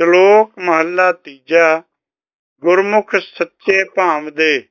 ਸ਼ਲੋਕ ਮਹੱਲਾ ਤੀਜਾ, ਗੁਰਮੁਖ ਸੱਚੇ ਭਾਵਦੇ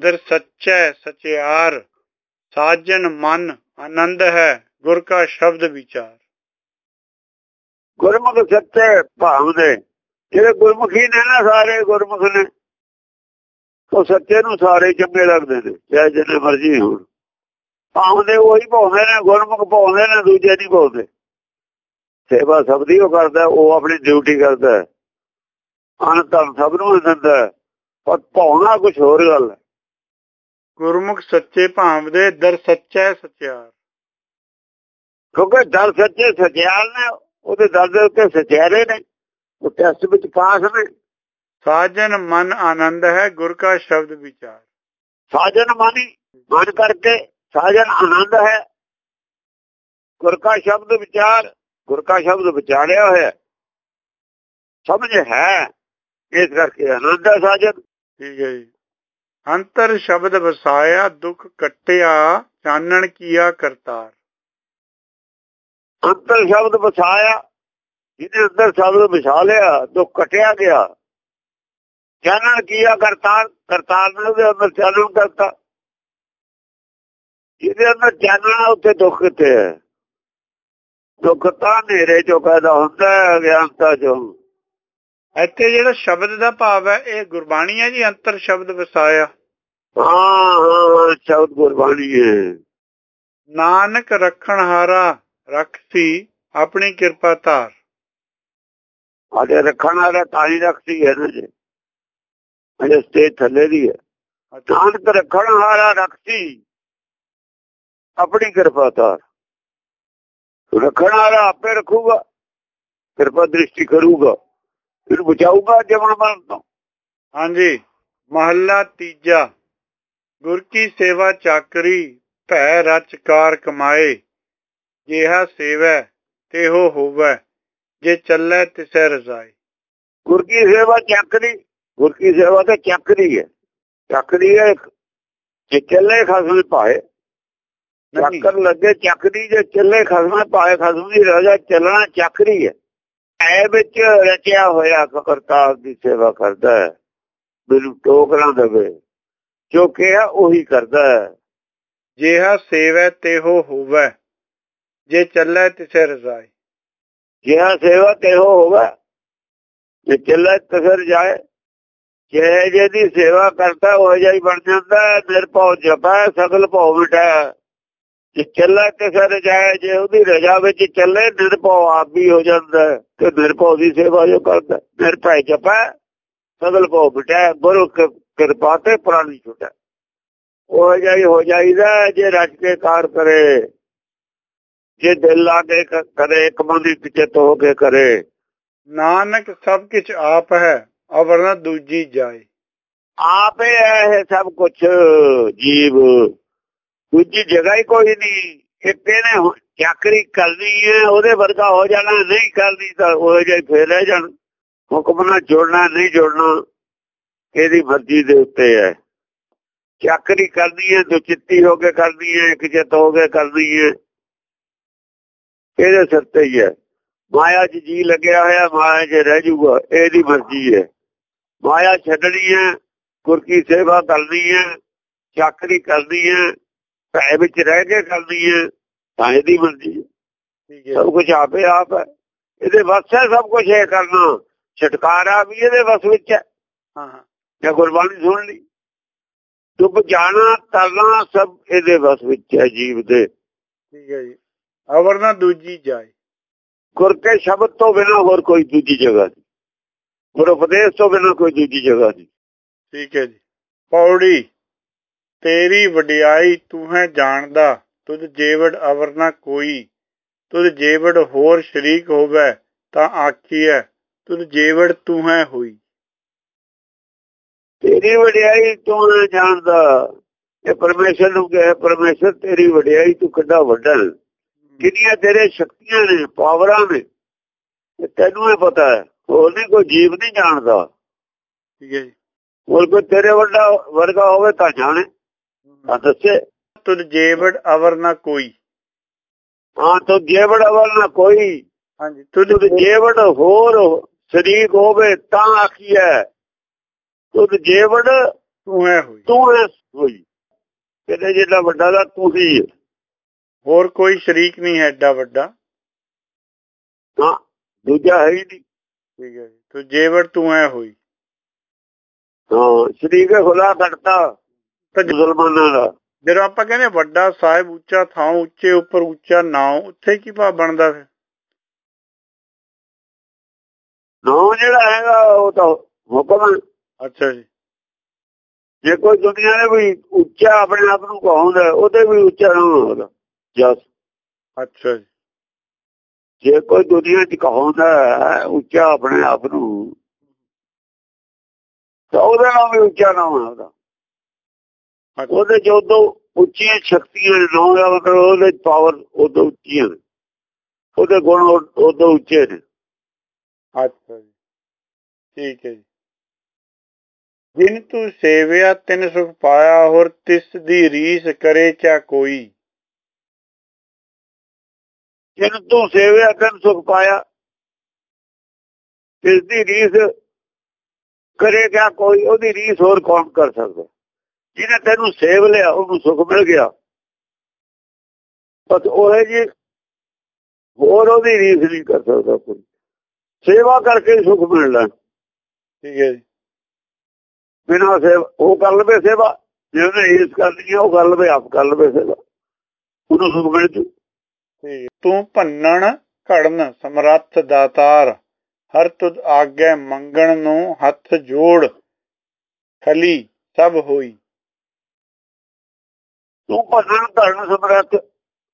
ਦਰ ਸੱਚੈ ਸਚਿਆਰ, ਸਾਜਨ ਮਨ ਆਨੰਦ ਹੈ, ਗੁਰ ਕਾ ਸ਼ਬਦ ਵਿਚਾਰ। ਗੁਰਮੁਖ ਸੱਚੇ ਭਾਵਦੇ ਜਿਹੜੇ ਗੁਰਮੁਖੀ ਨੇ ਨਾ ਸਾਰੇ ਗੁਰਮੁਖ ਨੇ, ਉਹ ਸੱਚੇ ਨੂੰ ਸਾਰੇ ਚੰਗੇ ਲੱਗਦੇ ਨੇ, ਚਾਹੇ ਜਿੰਨੇ ਮਰਜ਼ੀ ਹੋਣ। ਭਾਵਦੇ ਉਹੀ ਭਾਉਂਦੇ ਨੇ, ਗੁਰਮੁਖ ਭਾਉਂਦੇ ਨੇ, ਦੂਜੇ ਨਹੀਂ ਭਾਉਂਦੇ। ਸੇਵਾ ਸਭ ਦੀ ਉਹ ਕਰਦਾ ਉਹ ਆਪਣੀ ਡਿਊਟੀ ਕਰਦਾ। ਅਨੰਤਨ ਸਭ ਨੂੰ ਦਿੰਦਾ। ਪਰ ਭਾਉਣਾ ਕੁਝ ਹੋਰ ਗੱਲ ਹੈ। ਗੁਰਮੁਖ ਸੱਚੇ ਭਾਵਦੇ ਦਰ ਸੱਚੈ ਸਚਿਆਰ। ਕਿਉਂਕਿ ਦਰ ਸੱਚੇ ਸਚਿਆਰ ਨੇ ਉਹਦੇ ਦਰ ਦੇ ਉੱਤੇ ਸਚਿਆਰੇ ਨੇ। ਉਹ ਟੈਸਟ ਵਿੱਚ ਪਾਸ ਨੇ। ਸਾਜਨ ਮਨ ਆਨੰਦ ਹੈ ਗੁਰ ਕਾ ਸ਼ਬਦ ਵਿਚਾਰ। ਸਾਜਨ ਮਾਨੀ ਮਨ ਕਰਕੇ ਸਾਜਨ ਆਨੰਦ ਹੈ। ਗੁਰ ਕਾ ਸ਼ਬਦ ਵਿਚਾਰ। ਗੁਰ ਕਾ ਸ਼ਬਦ ਵਿਚਾਰਿਆ ਹੋਇਆ। ਸਮਝ ਹੈ। ਇਸ ਕਰਕੇ ਹੈ ਸਾਜਨ। ਠੀਕ ਹੈ ਜੀ। ਅੰਤਰ ਸ਼ਬਦ ਵਸਾਇਆ ਦੁੱਖ ਕੱਟਿਆ ਚਾਨਣ ਕੀਆ ਕਰਤਾਰ। ਅੰਤਰ ਸ਼ਬਦ ਵਸਾਇਆ ਜਿਹਦੇ ਅੰਦਰ ਸ਼ਬਦ ਵਿਛਾ ਲਿਆ ਦੁੱਖ ਕਟਿਆ ਗਿਆ। ਚਾਨਣ ਕੀਆ ਕਰਤਾਰ ਕਰਤਾਰ ਨੇ ਉਹਦੇ ਅੰਦਰ ਚਾਨਣ ਕਰਤਾ। ਜਿਹਦੇ ਅੰਦਰ ਚਾਨਣ ਉੱਥੇ ਦੁੱਖ ਕਿੱਥੇ ਹੈ? ਦੁੱਖ ਤਾਂ ਹਨੇਰੇ ਚੋਂ ਪੈਦਾ ਹੁੰਦਾ ਹੈ ਅਗਿਆਨਤਾ ਚੋਂ। ਇੱਥੇ ਜਿਹੜਾ ਸ਼ਬਦ ਦਾ ਭਾਵ ਹੈ ਇਹ ਗੁਰਬਾਣੀ ਹੈ ਜੀ ਅੰਤਰ ਸ਼ਬਦ ਵਸਾਇਆ। ਹਾਂ ਹਾਂ ਸ਼ਬਦ ਗੁਰਬਾਣੀ ਹੈ। ਨਾਨਕ ਰੱਖਣ ਹਾਰਾ ਰੱਖਸੀ ਆਪਣੀ ਕਿਰਪਾ ਧਾਰ। ਆਦੇ ਰੱਖਣ ਵਾਲਾ ਤਾਂ ਹੀ ਰੱਖਦੀ ਹੈ ਨਾ ਜੀ। ਅਜੇ ਸਟੇਜ ਥੱਲੇ ਦੀ ਹੈ। ਨਾਨਕ ਰੱਖਣ ਹਾਰਾ ਰੱਖਦੀ ਆਪਣੀ ਕਿਰਪਾ ਧਾਰ। ਰੱਖਣ ਵਾਲਾ ਆਪੇ ਰੱਖੂਗਾ ਕਿਰਪਾ ਦ੍ਰਿਸ਼ਟੀ ਕਰੂਗਾ ਫਿਰ ਬਚਾਊਗਾ ਜਮਨ ਮਰਨ ਤੋਂ। ਹਾਂਜੀ ਮਹੱਲਾ ਤੀਜਾ ਗੁਰ ਕੀ ਸੇਵਾ ਚਾਕਰੀ ਭੈ ਰਚ ਕਾਰ ਕਮਾਏ ਜਿਹਾ ਸੇਵੈ ਤੇ ਹੋ ਹੋਵੈ ਜੇ ਚੱਲੇ ਤਿਸੈ ਰਜ਼ਾਈ ਗੁਰ ਕੀ ਸੇਵਾ ਚੱਕਰੀ ਗੁਰ ਕੀ ਸੇਵਾ ਤੇ ਚੱਕਰੀ ਹੈ। ਚੱਕਰੀ ਹੈ ਜੇ ਚੱਲੇ ਖਸਮ ਪਾਏ ਚੱਕਰ ਲੱਗੇ ਚੱਕਰੀ ਜੇ ਚੱਲੇ ਖਸਮ ਪਾਏ ਖਸਮ ਦੀ ਰਜਾ ਚੱਲਣਾ ਚੱਕਰੀ ਹੈ। ਐ ਵਿੱਚ ਰਚਿਆ ਹੋਇਆ ਕਰਤਾਰ ਦੀ ਸੇਵਾ ਕਰਦਾ ਹੈ। ਮੈਨੂੰ ਟੋਕ ਨਾ ਦੇਵੇ। ਜੋ ਕਿਹਾ ਉਹੀ ਕਰਦਾ ਹੈ। ਜਿਹਾ ਸੇਵੈ ਤੇ ਹੋ ਹੋਵੈ। ਜੇ ਚੱਲੇ ਤਿਸੈ ਰਜ਼ਾਈ। ਜਿਹਾ ਸੇਵਾ ਤੇ ਹੋ ਹੋਵੇ। ਜੇ ਚੱਲੇ ਤਸਰ ਜਾਏ ਜੇ ਜਿਹਦੀ ਸੇਵਾ ਕਰਦਾ ਉਹ ਜਿਹਾ ਬਣ ਜਾਂਦਾ ਨਿਰਭਉ ਜਪੈ ਸਗਲ ਭਉ ਮਿਟੈ। ਜੇ ਚੱਲੇ ਤਸਰ ਜਾਏ ਜੇ ਉਹਦੀ ਰਜਾ ਵਿੱਚ ਚੱਲੇ ਨਿਰਭਉ ਆਪ ਵੀ ਹੋ ਜਾਂਦਾ ਤੇ ਨਿਰਭਉ ਦੀ ਸੇਵਾ ਜੋ ਕਰਦਾ ਨਿਰਭੈ ਜਪੈ ਸਗਲ ਭਉ ਮਿਟੈ ਗੁਰੂ ਕਿਰਪਾ ਤੇ ਪ੍ਰਾਣੀ ਛੁਟੈ ਉਹ ਜਿਹਾ ਹੋ ਜਾਈਦਾ ਜੇ ਰਜ ਕੇ ਕਾਰ ਕਰੇ ਜੇ ਦਿਲ ਲਾ ਕੇ ਕਰੇ ਇੱਕ ਬੰਦੀ ਪਿੱਛੇ ਹੋ ਕੇ ਕਰੇ ਨਾਨਕ ਸਭ ਕੁਝ ਆਪ ਹੈ ਅਵਰਨਾ ਦੂਜੀ ਜਾਏ ਆਪੇ ਹੈ ਸਭ ਕੁਝ ਜੀਵ ਦੂਜੀ ਜਗ੍ਹਾ ਹੀ ਕੋਈ ਨਹੀਂ। ਇੱਕ ਇਹਨੇ ਚੱਕਰੀ ਕਰਨੀ ਹੈ, ਉਹਦੇ ਵਰਗਾ ਹੋ ਜਾਣਾ, ਨਹੀਂ ਕਰਦੀ ਤਾਂ ਉਹ ਜੇ ਫੇਰ ਰਹਿ ਜਾਣ। ਹੁਕਮ ਨਾਲ ਜੁੜਨਾ, ਨਹੀਂ ਜੁੜਨਾ, ਇਹਦੀ ਮਰਜ਼ੀ ਦੇ ਉੱਤੇ ਹੈ। ਚੱਕਰੀ ਕਰਨੀ ਹੈ, ਜੋ ਚਿੱਤੀ ਹੋ ਕੇ ਕਰਨੀ ਹੈ, ਇੱਕ ਚਿੱਤ ਹੋ ਕੇ ਕਰਨੀ ਹੈ, ਇਹਦੇ ਸਿਰ ਤੇ ਹੀ ਹੈ। ਮਾਇਆ 'ਚ ਜੀ ਲੱਗਿਆ ਹੋਇਆ, ਮਾਇਆ 'ਚ ਰਹਿ ਜਾਊਗਾ ਇਹਦੀ ਮਰਜ਼ੀ ਹੈ। ਮਾਇਆ ਛੱਡਣੀ ਹੈ ਗੁਰਕੀ ਸੇਵਾ ਕਰਨੀ ਹੈ, ਚਾਕਰੀ ਕਰਨੀ ਹੈ ਭੈ ਵਿੱਚ ਰਹਿ ਕੇ ਕਰਨੀ ਹੈ ਤਾਂ ਇਹਦੀ ਮਰਜ਼ੀ ਠੀਕ ਹੈ ਸਭ ਕੁਝ ਆਪੇ ਆਪ ਹੈ। ਇਹਦੇ ਵਸ ਹੈ ਸਭ ਕੁਝ ਇਹ ਕਰਨਾ। ਛਟਕਾਰਾ ਵੀ ਇਹਦੇ ਵਸ ਵਿੱਚ ਹੈ। ਹਾਂ ਜੇ ਗੁਰਬਾਣੀ ਸੁਣ ਲਈ। ਡੁੱਬ ਜਾਣਾ ਤਰਨਾ ਸਭ ਇਹਦੇ ਵਸ ਵਿੱਚ ਹੈ ਜੀਵ ਦੇ। ਠੀਕ ਹੈ ਜੀ। ਅਵਰਨਾ ਦੂਜੀ ਜਾਏ। ਗੁਰ ਕੇ ਸ਼ਬਦ ਤੋਂ ਬਿਨਾ ਹੋਰ ਕੋਈ ਦੂਜੀ ਜਗ੍ਹਾ ਨਹੀਂ। ਗੁਰ ਉਪਦੇਸ਼ ਤੋਂ ਬਿਨਾ ਕੋਈ ਦੂਜੀ ਜਗ੍ਹਾ ਨਹੀਂ। ਠੀਕ ਹੈ ਜੀ। ਪੌੜੀ। ਤੇਰੀ ਵਡਿਆਈ ਤੂੰ ਹੈ ਜਾਣਦਾ ਤੁਧ ਜੇਵੜ ਅਵਰਨਾ ਕੋਈ। ਤੁਧ ਜੇਵੜ ਹੋਰ ਸ਼ਰੀਕ ਹੋਵੇ ਤਾਂ ਆਖੀਐ ਤੁਧ ਜੇਵੜ ਤੂੰ ਹੈ ਹੋਈ। ਤੇਰੀ ਵਡਿਆਈ ਤੂੰ ਨਾ ਜਾਣਦਾ ਇਹ ਪਰਮੇਸ਼ਰ ਨੂੰ ਕਹੇ ਪਰਮੇਸ਼ਰ ਤੇਰੀ ਵਡਿਆਈ ਤੂੰ ਕਿੱਡਾ ਵੱਡਾ ਹੈ। ਕਿੰਨੀਆਂ ਤੇਰੇ ਸ਼ਕਤੀਆਂ ਨੇ ਪਾਵਰਾਂ ਨੇ ਤੈਨੂੰ ਇਹ ਪਤਾ ਹੈ ਹੋਰ ਨਹੀਂ ਕੋਈ ਜੀਵ ਨਹੀਂ ਜਾਣਦਾ। ਠੀਕ ਹੈ ਜੀ। ਹੋਰ ਕੋਈ ਤੇਰੇ ਵੱਡਾ ਵਰਗਾ ਹੋਵੇ ਤਾਂ ਜਾਣੇ। ਤਾਂ ਦੱਸੇ। ਤੁਧ ਜੇਵੜ ਅਵਰਨਾ ਕੋਈ। ਹਾਂ ਤੋ ਜੇਵੜ ਅਵਲ ਨਾ ਕੋਈ। ਹਾਂਜੀ ਤੁਧ ਤੁਧ ਜੇਵੜ ਹੋਰ ਸ਼ਰੀਕ ਹੋਵੇ ਤਾਂ ਆਖੀਐ। ਤੁਧ ਜੇਵੜ ਤੂੰ ਹੈ ਹੋਈ। ਤੂੰ ਹੈ ਹੋਈ। ਕਿਤੇ ਜਿਹੜਾ ਵੱਡਾ ਦਾ ਤੂੰ ਹੀ ਹੋਰ ਕੋਈ ਸ਼ਰੀਕ ਨਹੀਂ ਹੈ ਐਡਾ ਵੱਡਾ। ਹਾਂ ਦੂਜਾ ਹੈ ਹੀ ਨਹੀਂ। ਠੀਕ ਹੈ ਤੂੰ ਜੇਵੜ ਤੂੰ ਹੈ ਹੋਈ। ਹਾਂ ਸ਼ਰੀਕ ਖੁਦਾ ਕੱਟਤਾ ਤਾਂ ਜ- ਮੁਸਲਮਾਨਾਂ ਦਾ। ਜਦੋਂ ਆਪਾਂ ਕਹਿੰਦੇ ਵੱਡਾ ਸਾਹਿਬ ਉੱਚਾ ਥਾਂ ਉੱਚੇ ਉੱਪਰ ਉੱਚਾ ਨਾਉ ਉੱਥੇ ਕੀ ਭਾਵ ਬਣਦਾ ਫਿਰ? ਨਾਮ ਜਿਹੜਾ ਹੈਗਾ ਉਹ ਤਾਂ ਹੁਕਮ ਅੱਛਾ ਜੀ। ਜੇ ਕੋਈ ਦੁਨੀਆ ਦੇ ਵੀ ਉੱਚਾ ਆਪਣੇ ਆਪ ਨੂੰ ਕਹਾਉਂਦਾ ਉਹਦੇ ਵੀ ਉੱਚਾ ਨਾਮ ਹੁੰਦਾ ਜਸ। ਅੱਛਾ ਜੀ। ਜੇ ਕੋਈ ਦੁਨੀਆ 'ਚ ਕਹਾਉਂਦਾ ਉੱਚਾ ਆਪਣੇ ਆਪ ਨੂੰ ਤਾਂ ਉਹਦਾ ਨਾਮ ਵੀ ਉੱਚਾ ਨਾਮ ਹੈ ਉਹਦਾ ਉਹਦੇ ਚ ਉਦੋਂ ਉੱਚੀਆਂ ਸ਼ਕਤੀਆਂ ਨਾਮ ਦਾ ਮਤਲਬ ਉਹਦੇ ਪਾਵਰ ਉਦੋਂ ਉੱਚੀਆਂ ਨੇ। ਉਹਦੇ ਗੁਣ ਉਦੋਂ ਉੱਚੇ ਨੇ। ਅੱਛਾ ਜੀ। ਠੀਕ ਹੈ ਜੀ। ਜਿਨ ਤੂੰ ਸੇਵਿਆ ਤਿਨ ਸੁਖ ਪਾਇਆ ਹੋਰ ਤਿਸ ਦੀ ਰੀਸ ਕਰੇ ਚਾ ਕੋਈ। ਜਿਨ ਤੂੰ ਸੇਵਿਆ ਤਨ ਸੁਖ ਪਾਇਆ ਇਸ ਦੀ ਰੀਸ ਕਰੇਗਾ ਕੋਈ ਉਹਦੀ ਰੀਸ ਹੋਰ ਕੌਣ ਕਰ ਸਕਦਾ? ਜਿਹਨੇ ਤੈਨੂੰ ਸੇਵ ਲਿਆ ਉਹਨੂੰ ਸੁਖ ਮਿਲ ਗਿਆ। ਬਸ ਉਹ ਹੈ ਜੀ ਹੋਰ ਉਹਦੀ ਰੀਸ ਨਹੀਂ ਕਰ ਸਕਦਾ ਕੋਈ। ਸੇਵਾ ਕਰਕੇ ਸੁਖ ਮਿਲਦਾ ਠੀਕ ਹੈ ਜੀ। ਬਿਨਾਂ ਸੇਵਾ ਉਹ ਕਰ ਲਵੇ ਸੇਵਾ ਜੇ ਉਹਨੇ ਰੀਸ ਕਰਨੀ ਹੈ ਉਹ ਕਰ ਲਵੇ ਆਪ ਕਰ ਲਵੇ ਸੇਵਾ। ਉਹਨੂੰ ਸੁਖ ਮਿਲ ਜੂ। ਤੂੰ ਭੰਨਣ ਘੜਨ ਸਮਰੱਥ ਦਾਤਾਰ। ਹਰ ਤੁਧ ਆਗੇ ਮੰਗਣ ਨੂੰ ਹੱਥ ਜੋੜ। ਖਲੀ ਸਭ ਹੋਈ। ਤੂੰ ਭੰਨਣ ਧਰਨ ਸਮਰੱਥ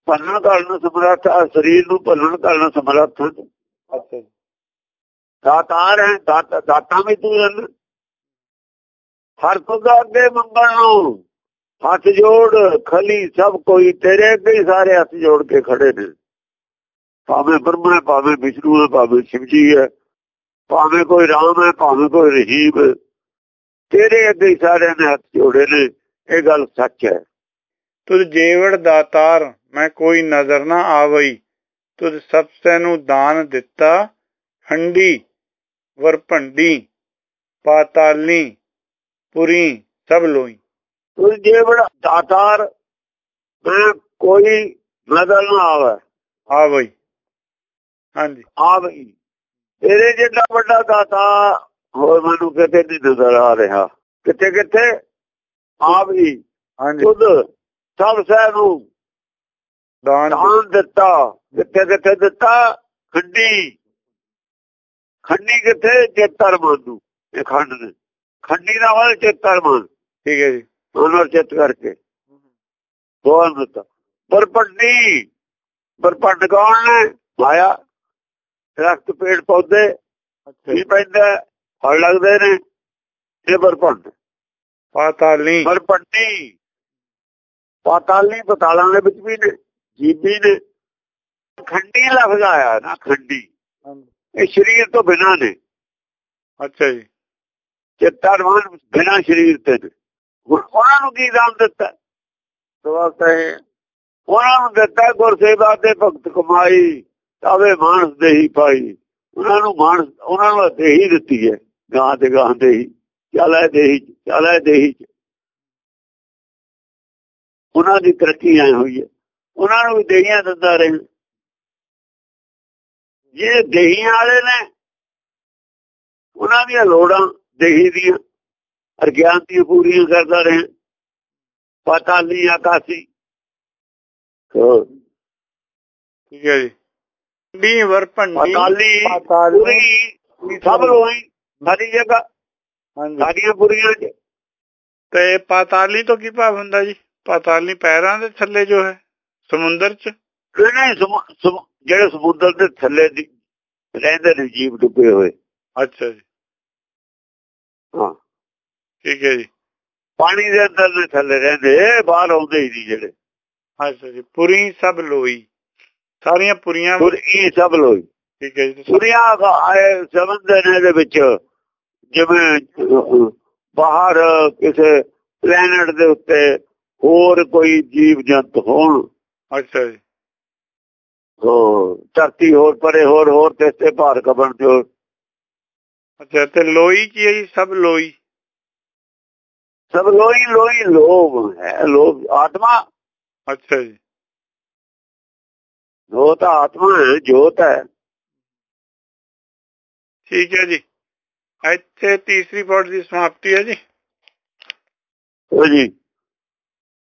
ਭੰਨਣ ਧਰਨ ਸਮਰੱਥ ਆ ਸਰੀਰ ਨੂੰ ਭੰਨਣ ਧਰਨ ਸਮਰੱਥ। ਅੱਛਾ ਦਾਤਾਰ ਹੈ ਦਾਤਾ ਵੀ ਤੂੰ ਜਨ ਹਰ ਤੁਧ ਅੱਗੇ ਮੰਗਣ ਨੂੰ ਹੱਥ ਜੋੜ ਖਲੀ ਸਭ ਕੋਈ ਤੇਰੇ ਅੱਗੇ ਸਾਰੇ ਹੱਥ ਜੋੜ ਕੇ ਖੜੇ ਨੇ। ਭਾਵੇਂ ਬ੍ਰਹਮਾ ਭਾਵੇਂ ਵਿਸ਼ਨੂੰ ਹੈ ਭਾਵੇਂ ਸ਼ਿਵ ਜੀ ਹੈ ਭਾਵੇਂ ਕੋਈ ਰਾਮ ਹੈ ਭਾਵੇਂ ਕੋਈ ਰਹੀਮ ਹੈ ਤੇਰੇ ਅੱਗੇ ਸਾਰਿਆਂ ਨੇ ਹੱਥ ਜੋੜੇ ਨੇ। ਇਹ ਗੱਲ ਸੱਚ ਹੈ। ਤੁਧ ਜੇਵੜ ਦਾਤਾਰ ਮੈਂ ਕੋਈ ਨਜ਼ਰ ਨਾ ਆਵਈ। ਤੁਧ ਸਬਸੇ ਨੂੰ ਦਾਨ ਦਿੱਤਾ ਖੰਡੀ ਵਰਪੰਡੀ ਪਾਤਾਲੀ ਪੁਰੀ ਸਭ ਲੋਈ। ਤੂੰ ਜੇ ਬੜਾ ਦਾਤਾਰ ਮੈਂ ਕੋਈ ਨਜ਼ਰ ਨਾ ਆਵੇ। ਆਵਈ। ਹਾਂਜੀ। ਆ ਬਈ ਤੇਰੇ ਜਿੱਡਾ ਵੱਡਾ ਦਾਤਾ ਹੋਰ ਮੈਨੂੰ ਕਿਤੇ ਨਹੀਂ ਨਜ਼ਰ ਆ ਰਿਹਾ। ਕਿੱਥੇ ਕਿੱਥੇ ਆ ਵੀ ਹਾਂਜੀ। ਖੁਦ ਸਭ ਸਹਿ ਨੂੰ ਦਾਨ ਦਿੱਤਾ। ਕਿੱਥੇ ਕਿੱਥੇ ਦਿੱਤਾ ਖੰਡੀ। ਖੰਡੀ ਕਿੱਥੇ? ਚੇਤਰ ਮਨ ਇਹ ਖੰਡ ਨੇ ਖੰਡੀ ਦਾ ਵਾਲ ਚੇਤਰ ਮਨ ਠੀਕ ਹੈ ਜੀ। ਉਹਨਾਂ ਚਿੱਤ ਕਰਕੇ। ਦੋਨ ਦਿੱਤਾ। ਪਰਪੰਡੀ ਪਰਪੰਡ ਕੌਣ ਨੇ? ਮਾਇਆ। ਦਰਖਤ ਪੇੜ ਪੌਦੇ। ਕੀ ਪੈਂਦਾ ਫਲ ਲੱਗਦੇ ਨੇ। ਇਹ ਪਰਪੰਡ ਪਾਤਾਲੀ ਪਰਪੰਡੀ ਪਾਤਾਲੀ ਪਤਾਲਾਂ ਦੇ ਵਿੱਚ ਵੀ ਨੇ ਜੀਬੀ ਨੇ। ਖੰਡੀ ਲਫ਼ਜ਼ ਆਇਆ ਨਾ ਖੰਡੀ। ਇਹ ਸਰੀਰ ਤੋਂ ਬਿਨਾਂ ਨੇ। ਅੱਛਾ ਜੀ। ਚਿੱਤਾਰਵਾਨ ਬਿਨਾਂ ਸਰੀਰ ਤੇ ਉਹਨਾਂ ਨੂੰ ਕੀ ਦਾਨ ਦਿੱਤਾ? ਸਵਾਲ ਤਾਂ ਇਹ ਉਹਨਾਂ ਨੂੰ ਦਿੱਤਾ ਗੁਰਸੇਵਾ ਦੇ ਭਗਤ ਕਮਾਈ ਤਾਵੇ ਮਾਨਸ ਦੇਹੀ ਪਾਈ। ਉਹਨਾਂ ਨੂੰ ਮਾਨਸ ਉਹਨਾਂ ਨੂੰ ਦੇਹੀ ਦਿੱਤੀ ਹੈ ਗਾਂ ਤੇ ਗਾਂ ਦੇਹੀ। ਚੱਲੇ ਦੇਹੀ ਚੱਲੇ ਦੇਹੀ। ਉਹਨਾਂ ਦੀ ਤਰੱਕੀ ਆਈ ਹੋਈ ਹੈ। ਉਹਨਾਂ ਨੂੰ ਵੀ ਦੇਹੀਆਂ ਦਿੰਦਾ ਰਹੇ। ਜਿਹੜੇ ਦੇਹੀਆਂ ਵਾਲੇ ਨੇ ਉਹਨਾਂ ਦੀਆਂ ਲੋੜਾਂ ਦੇਹੀ ਦੀਆਂ ਅਰਗਿਆਨ ਦੀਆਂ ਪੂਰੀਆਂ ਕਰਦਾ ਰਹੇ। ਪਤਾਲੀ ਆਕਾਸੀ ਹੋਰ। ਠੀਕ ਹੈ ਜੀ। ਖੰਡੀ ਵਰਪੰਡੀ ਪਤਾਲੀ ਸਭ ਲੋਈ ਸਾਰੀ ਜਗ੍ਹਾ। ਹਾਂਜੀ। ਸਾਰੀਆਂ ਪੂਰੀਆਂ ਤੇ ਪਾਤਾਲੀ ਤੋਂ ਕੀ ਭਾਵ ਹੁੰਦਾ ਜੀ? ਪਾਤਾਲੀ ਪੈਰਾਂ ਦੇ ਥੱਲੇ ਜੋ ਹੈ ਸਮੁੰਦਰ ਚ? ਨਹੀਂ ਜਿਹੜੇ ਸਮੁੰਦਰ ਦੇ ਥੱਲੇ ਦੀ ਰਹਿੰਦੇ ਨੇ ਜੀਵ ਡੁੱਬੇ ਹੋਏ। ਅੱਛਾ ਜੀ। ਹਾਂ। ਠੀਕ ਹੈ ਜੀ। ਪਾਣੀ ਦੇ ਅੰਦਰ ਦੇ ਥੱਲੇ ਰਹਿੰਦੇ ਬਾਹਰ ਆਉਂਦੇ ਹੀ ਨਹੀਂ ਜਿਹੜੇ। ਅੱਛਾ ਜੀ ਪੁਰੀ ਸਭ ਲੋਈ। ਸਾਰੀਆਂ ਪੁਰੀਆਂ ਇਹ ਸਭ ਲੋਈ। ਠੀਕ ਹੈ ਜੀ ਦੁਨੀਆ ਆਏ ਸਮੁੰਦਰ ਦੇ ਵਿੱਚ ਜਿਵੇਂ ਬਾਹਰ ਕਿਸੇ ਪਲੈਨਟ ਦੇ ਉੱਤੇ ਹੋਰ ਕੋਈ ਜੀਵ ਜੰਤ ਹੋਣ। ਅੱਛਾ ਜੀ। ਉਹ ਧਰਤੀ ਹੋਰ ਪਰੇ ਹੋਰ ਹੋਰ ਤੇ ਤੇ ਭਾਰ ਕਬਣ ਜੋ ਅੱਛਾ ਤੇ ਲੋਈ ਕੀ ਹੈ ਸਭ ਲੋਈ। ਸਭ ਲੋਈ ਲੋਈ ਲੋਭ ਹੈ ਲੋਭ ਆਤਮਾ। ਅੱਛਾ ਜੀ। ਜੋਤ ਆਤਮਾ ਹੈ ਜੋਤ ਹੈ। ਠੀਕ ਹੈ ਜੀ। ਇੱਥੇ ਤੀਸਰੀ ਪੌੜੀ ਦੀ ਸਮਾਪਤੀ ਹੈ ਜੀ। ਉਹ ਜੀ।